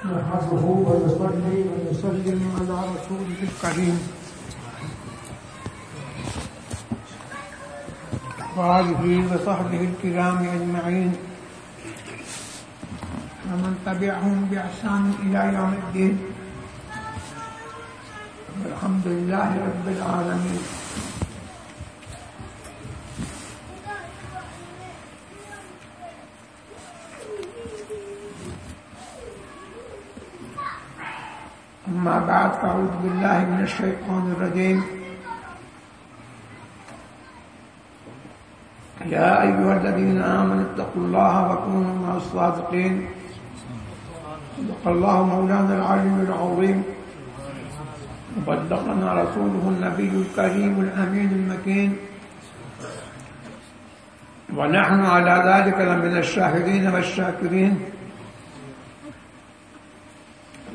نحمده ونصلي ونسلم على رسوله الكريم. وآله وصحبه الكرام أجمعين. ومن تبعهم بإحسان إلى يوم الدين. والحمد لله رب العالمين. أما بعد، فأعوذ بالله من الشيطان الرجيم. يا أيها الذين آمنوا اتقوا الله وكونوا مع الصادقين. صدق الله مولانا العلي العظيم. وبلغنا رسوله النبي الكريم الأمين المكين. ونحن على ذلك لمن الشاهدين والشاكرين.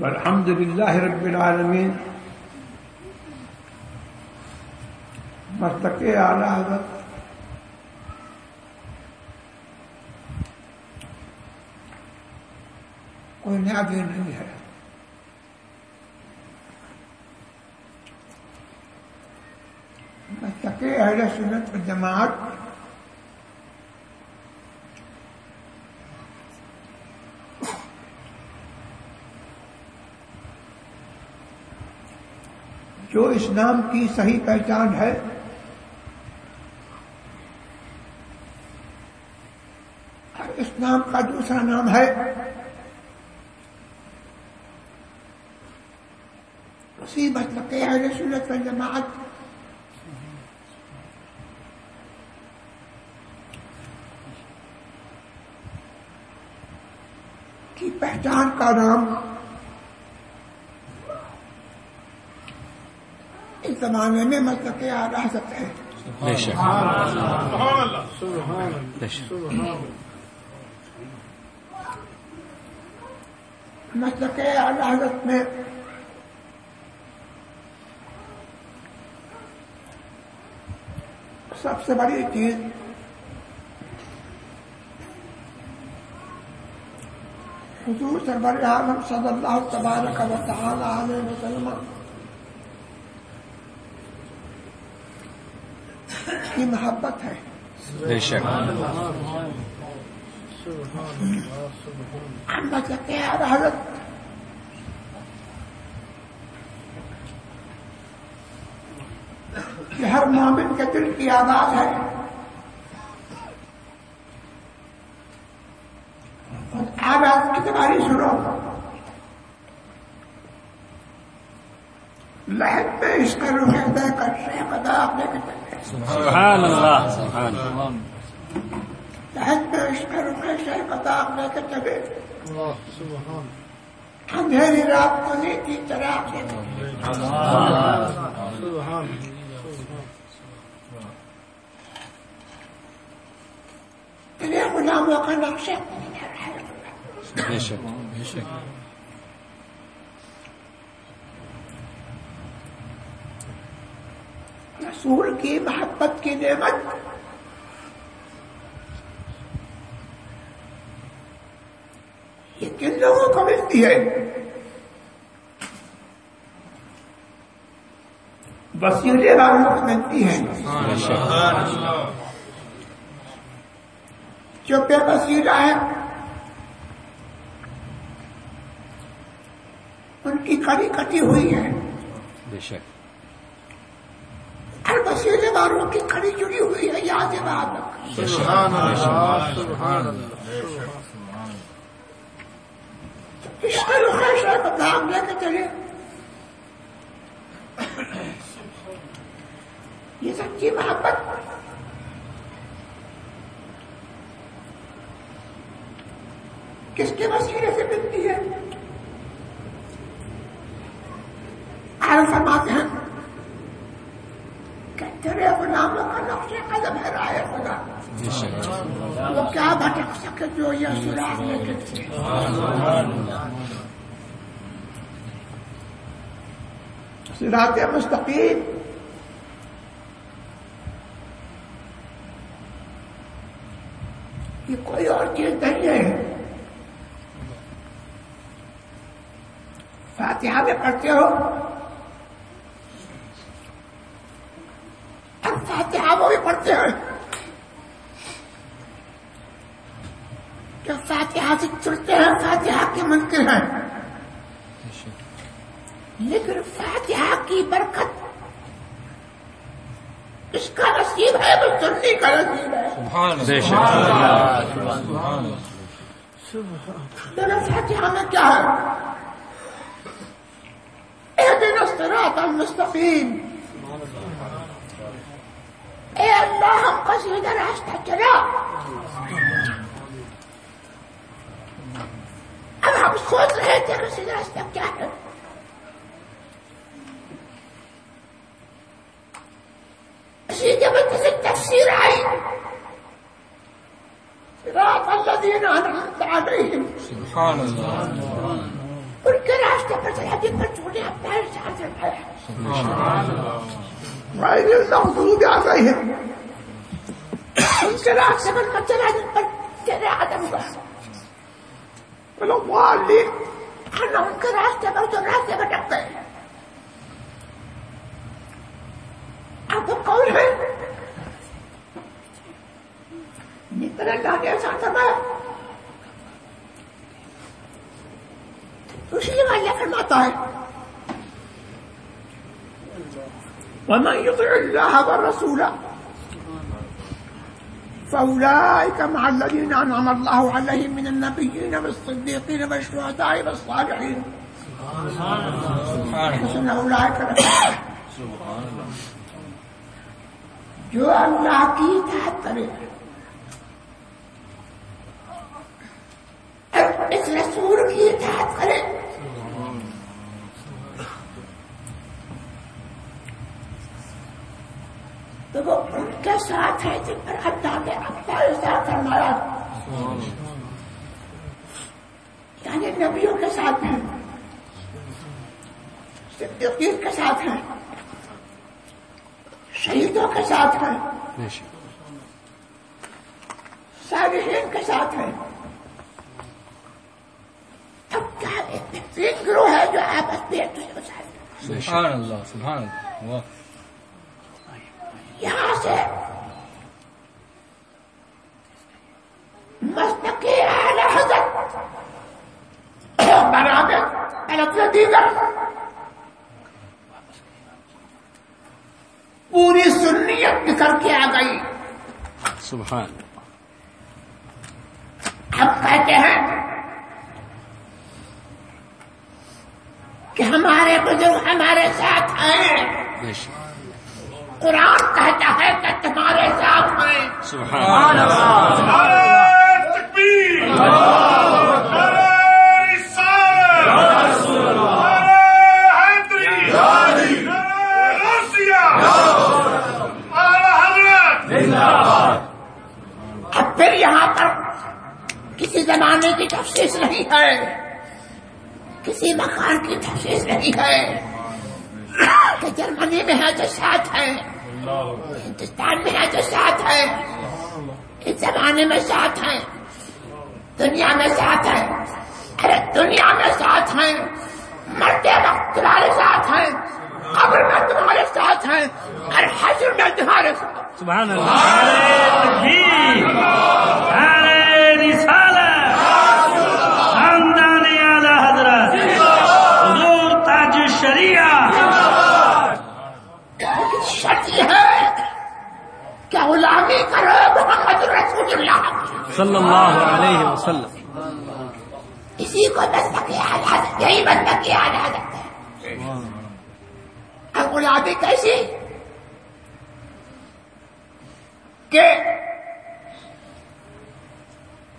والحمد لله رب العالمين مرتقي على هذا کوئی نیا دین نہیں ہے۔ مرتقی اہل سنت جماعت۔ جو اسلام کی صحیح پہچان ہے۔ اسلام کا دوسرا نام ہے۔ اسی مطلب کہ اہل سنت و جماعت کی پہچان کا نام اس زمانے میں مطلب کہ آ بے شک۔ مطلب کہ حضرت میں سب سے بڑی چیز حضور سربر عالم صلی اللہ تبارک و تعالی علیہ وسلم کی محبت ہے۔ بے شک۔ مطلب کہ اعلی حضرت کہ ہر مومن کے دل کی آواز ہے اور آواز کی تمہاری سنو لہر میں اس کا رکے دے کر شیخ ادا اپنے کے چلے سبحان اللہ. سبحان اللہ. میں اس کے چلے اندھیری رات کو نہیں کی طرح غلاموں کا نقشہ بے شک. بے شک. رسول کی محبت کی نعمت۔ یہ کن لوگوں کو ملتی ہے؟ وسیلے والوں کو ملتی ہے جو بے وسیلہ ہے ان کی کڑی کٹی ہوئی ہے بے شک۔ ہر وسیلے والوں کی کڑی جڑی ہوئی ہے یاد بات رکھ بے اس کا رخ ہے بدام لے کے چلے یہ سچی محبت۔ کس کے وسیلے سے ملتی ہے آئے فرماتے ہیں کہ تیرے غلاموں کا نقش قدم ہے رائے خدا بے شک وہ کیا بھٹک سکے جو یہ سراغ لے کے سرات مستقیم۔ یہ کوئی اور چیز نہیں ہے۔ فاتحہ میں پڑھتے ہو۔ اور فاتحہ وہ بھی پڑھتے ہیں۔ جو فاتحہ سے چلتے ہیں فاتحہ کے منکر ہیں۔ لیکن فاتحہ کی برکت اس کا نصیب ہے وہ سننے کا نصیب ہے۔ میرے فاتحہ میں کیا ہے؟ اهدنا الصراط المستقيم اے اللہ ہم کو سیدھا راستہ چلا۔ سوچ رہے تھے سیدھا راستہ کیا ہے اسی جب کسی تفسیر آئی الذين انعمت عليهم سبحان اللہ۔ ان کے راستے پر چلا جن پر چھوٹے اپنا احساس رکھا غیر المغضوب علیہم ان کے راستے پر چلا جن پر تیرے آدم کا بولو والین ہم ان کے راستے پر جو راستے پر ڈک گئے اب کون ہے نتر اللہ نے ایسا فرمایا اسی فرماتا ہے ومن يطع الله والرسول فأولئك مع الذين أنعم الله عليهم من النبيين والصديقين والشهداء والصالحين حسن أولئك رفيقا جو اللہ کی اطاعت کرے اور اس رسول کی اطاعت کرے تو وہ ان کے ساتھ ہے جن پر اللہ نے اپنا احسان فرمایا۔ یعنی نبیوں کے ساتھ ہیں۔ صدیقین کے ساتھ ہیں۔ شہیدوں کے ساتھ ہیں۔ بے شک۔ صالحین کے ساتھ ہیں۔ اب کیا بہترین گروہ ہے جو آپس میں ایک دوسرے کو ساتھ ہیں؟ سبحان اللہ سبحان اللہ۔ واہ۔ یہاں سے مستقی اعلی حضرت برابر الگ دیگر پوری سنیت نکل کے آ گئی۔ سبحان ہم کہتے ہیں کہ ہمارے بزرگ ہمارے ساتھ شک۔ قرآن کہتا ہے کہ تمہارے ساتھ ہیں سبحان اللہ. اب پھر یہاں پر کسی زمانے کی تفصیل نہیں ہے۔ کسی مکان کی تفصیل نہیں ہے کہ جرمنی میں ہے تو ساتھ ہے۔ ہندوستان میں ہے تو ساتھ ہے اس زمانے میں ساتھ ہے دنیا میں ساتھ ہے ارے دنیا میں ساتھ ہیں مرتے وقت تمہارے ساتھ ہیں قبر میں تمہارے ساتھ ہیں اور حشر میں تمہارے ساتھ سبحان اللہ نعرہ رسالت خاندان اعلی حضرت حضور تاج شریعت لیکن شرط یہ ہے کہ غلامی کرو محمد رسول اللہ کی۔ صلی اللہ علیہ وسلم. اسی کو بندگی حالات یہی بندگی حالات ہے اب کیسی؟ کہ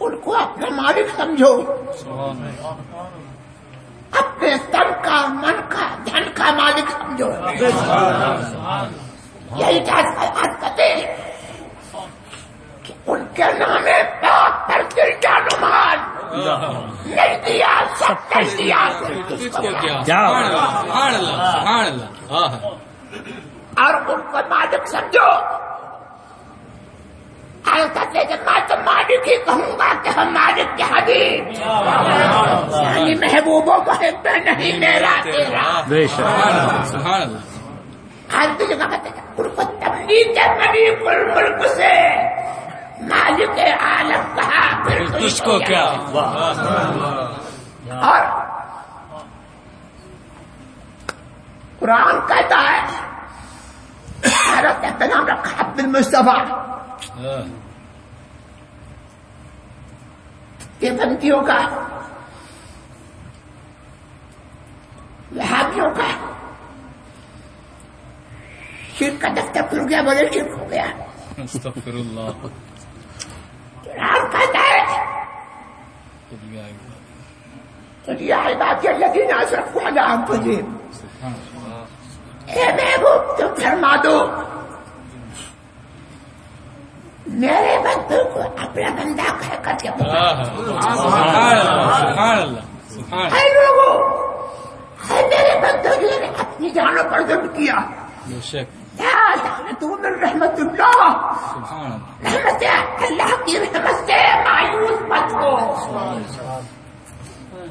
ان کو اپنا مالک سمجھو۔ اپنے تن کا، من کا، دھن کا مالک سمجھو۔ یہی کہ ان کے نام نہیں دیا سب دیا جاؤ اور ان کو مالک سمجھو تو مالک ہی کہوں گا کہ ہم مالک کے حبیب یعنی محبوبوں کو حب نہیں میرا تیرا بے شک ہر جگہ تبلیغ کے قریب الملک سے مالک عالم کہا پھر تجھ کو کیا؟ اور قرآن کہتا ہے حضرت کا نام رکھا عبد المصطفیٰ یہ بندیوں کا وہابیوں کا شرک کا دفتر کھل گیا بولے شرک ہو گیا استغفر اللہ قرآن کہتا ہے تو یہ عبادی الذین اسرفوا علی انفسهم سبحان اللہ اے محبوب تم فرما دو میرے بندوں کو اپنا بندہ کہہ کر کے پکارو۔ اے لوگوں اے میرے بندوں نے اپنی جانوں پر ظلم کیا بے شک من رحمت اللہ۔ رحمت اللہ کی رحمت سے مایوس مت ہو۔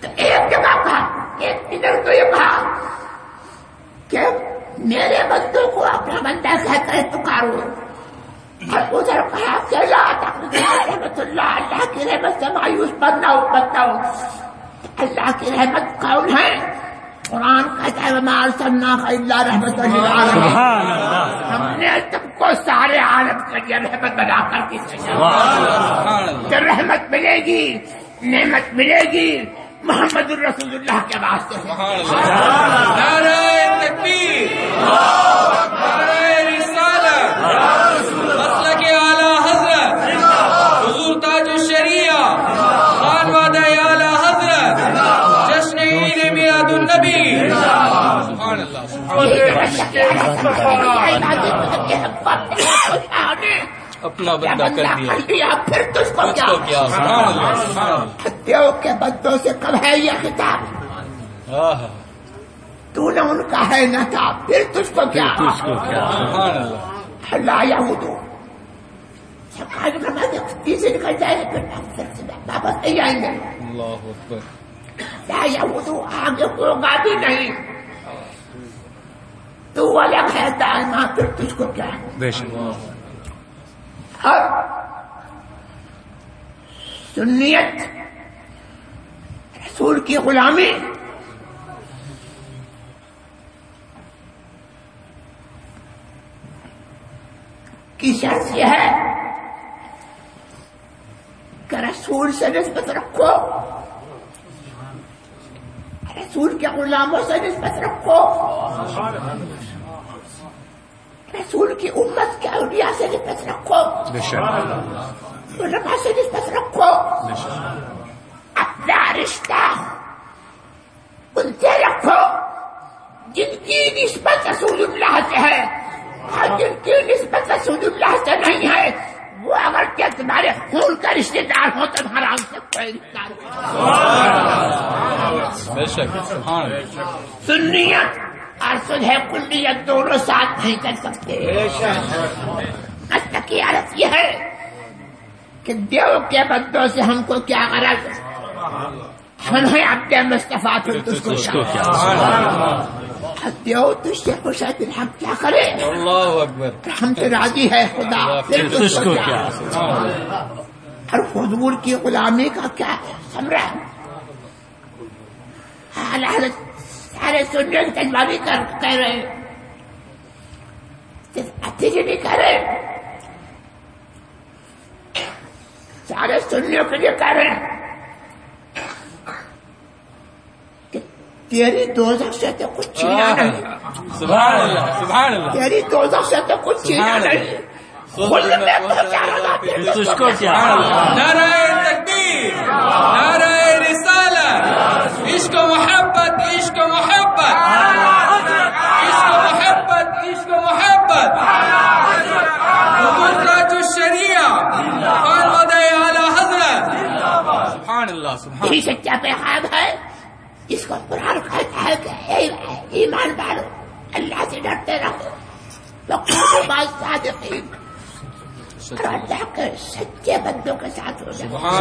تو ایک جگہ کہا ایک ادھر تو یہ کہا کہ میرے بندوں کو اپنا بندہ کہہ کر پکارو۔ اور ادھر کہا کہ رحمت اللہ اللہ کی رحمت سے مایوس ہو نہ ہو۔ اللہ کی رحمت کون ہے قرآن کہتا ہے الا رحمت ہم نے تم کو سارے عالم کے لیے رحمت بنا کر کے رحمت ملے گی نعمت ملے گی محمد الرسول اللہ کے واسطے سے سبحان اللہ نعرہ تکبیر نعرہ رسالت مسلک اعلی حضرت حضور تاج الشریعہ خان وعدہ اعلی حضرت جشن عید میلاد النبی سبحان اللہ سبحان اپنا بندہ کر دیا۔ پھر تجھ کو کیا دیو کے بندوں سے کب ہے یہ کتاب آہ، تو نے ان کا ہے نہ تھا پھر تجھ کو کیا تجھ کو کیا سبحان اللہ۔ اللہ یہودو سرکار نے فرمایا کہ تیسے نکل جائے گا پھر پھر سے واپس نہیں آئیں گے اللہ اکبر۔ لا یہودو آگے ہوگا بھی نہیں۔ تو الگ ہے دائما پھر تجھ کو کیا بے شک۔ اور سنیت رسول کی غلامی۔ کی شرط یہ ہے کہ رسول سے نسبت رکھو۔ رسول کے غلاموں سے نسبت رکھو۔ رسول کی امت کے اولیاء سے نسبت رکھو۔ علماء سے نسبت رکھو۔ اپنا رشتہ ان سے رکھو۔ جن کی نسبت رسول اللہ سے ہے اور جن کی نسبت رسول اللہ سے نہیں ہے وہ اگر کہ تمہارے خون کا رشتے دار ہو تو حرام سے کوئی رشتہ سنیت اور سلح کلیت دونوں ساتھ نہیں کر سکتے۔ کی حالت یہ ہے کہ دیو کے بندوں سے ہم کو کیا غرض؟ ہم ہیں عبد مصطفیٰ پھر تجھ کو دیو تجھ سے خوش ہے پھر ہم کیا کریں؟ اللہ اکبر۔ ہم سے راضی ہے خدا پھر تجھ کو کیا؟ اور حضور کی غلامی کا کیا حال حالت سارے کی تجربی کر کہہ رہے ہیں۔ صرف اچھی سے نہیں کہہ رہے سارے سننے کے لیے کہہ رہے ہیں۔ کہ تیری دوزخ سے تو کچھ چھینا نہیں۔ سبحان اللہ سبحان اللہ۔ تیری دوزخ سے تو کچھ چھینا نہیں۔ نعرہ تکبیر نعرہ رسالت عشق و محبت عشق و محبت عشق و محبت عشق و محبت حضور تاج الشریعہ خان وعدہ اعلی حضرت سبحان اللہ سبحان یہی سچا پیغام ہے؟ جس کو قرآن کہتا ہے کہ اے ایمان والو اللہ سے ڈرتے رہو۔ اور اللہ کے سچے بندوں کے ساتھ ہو جائے۔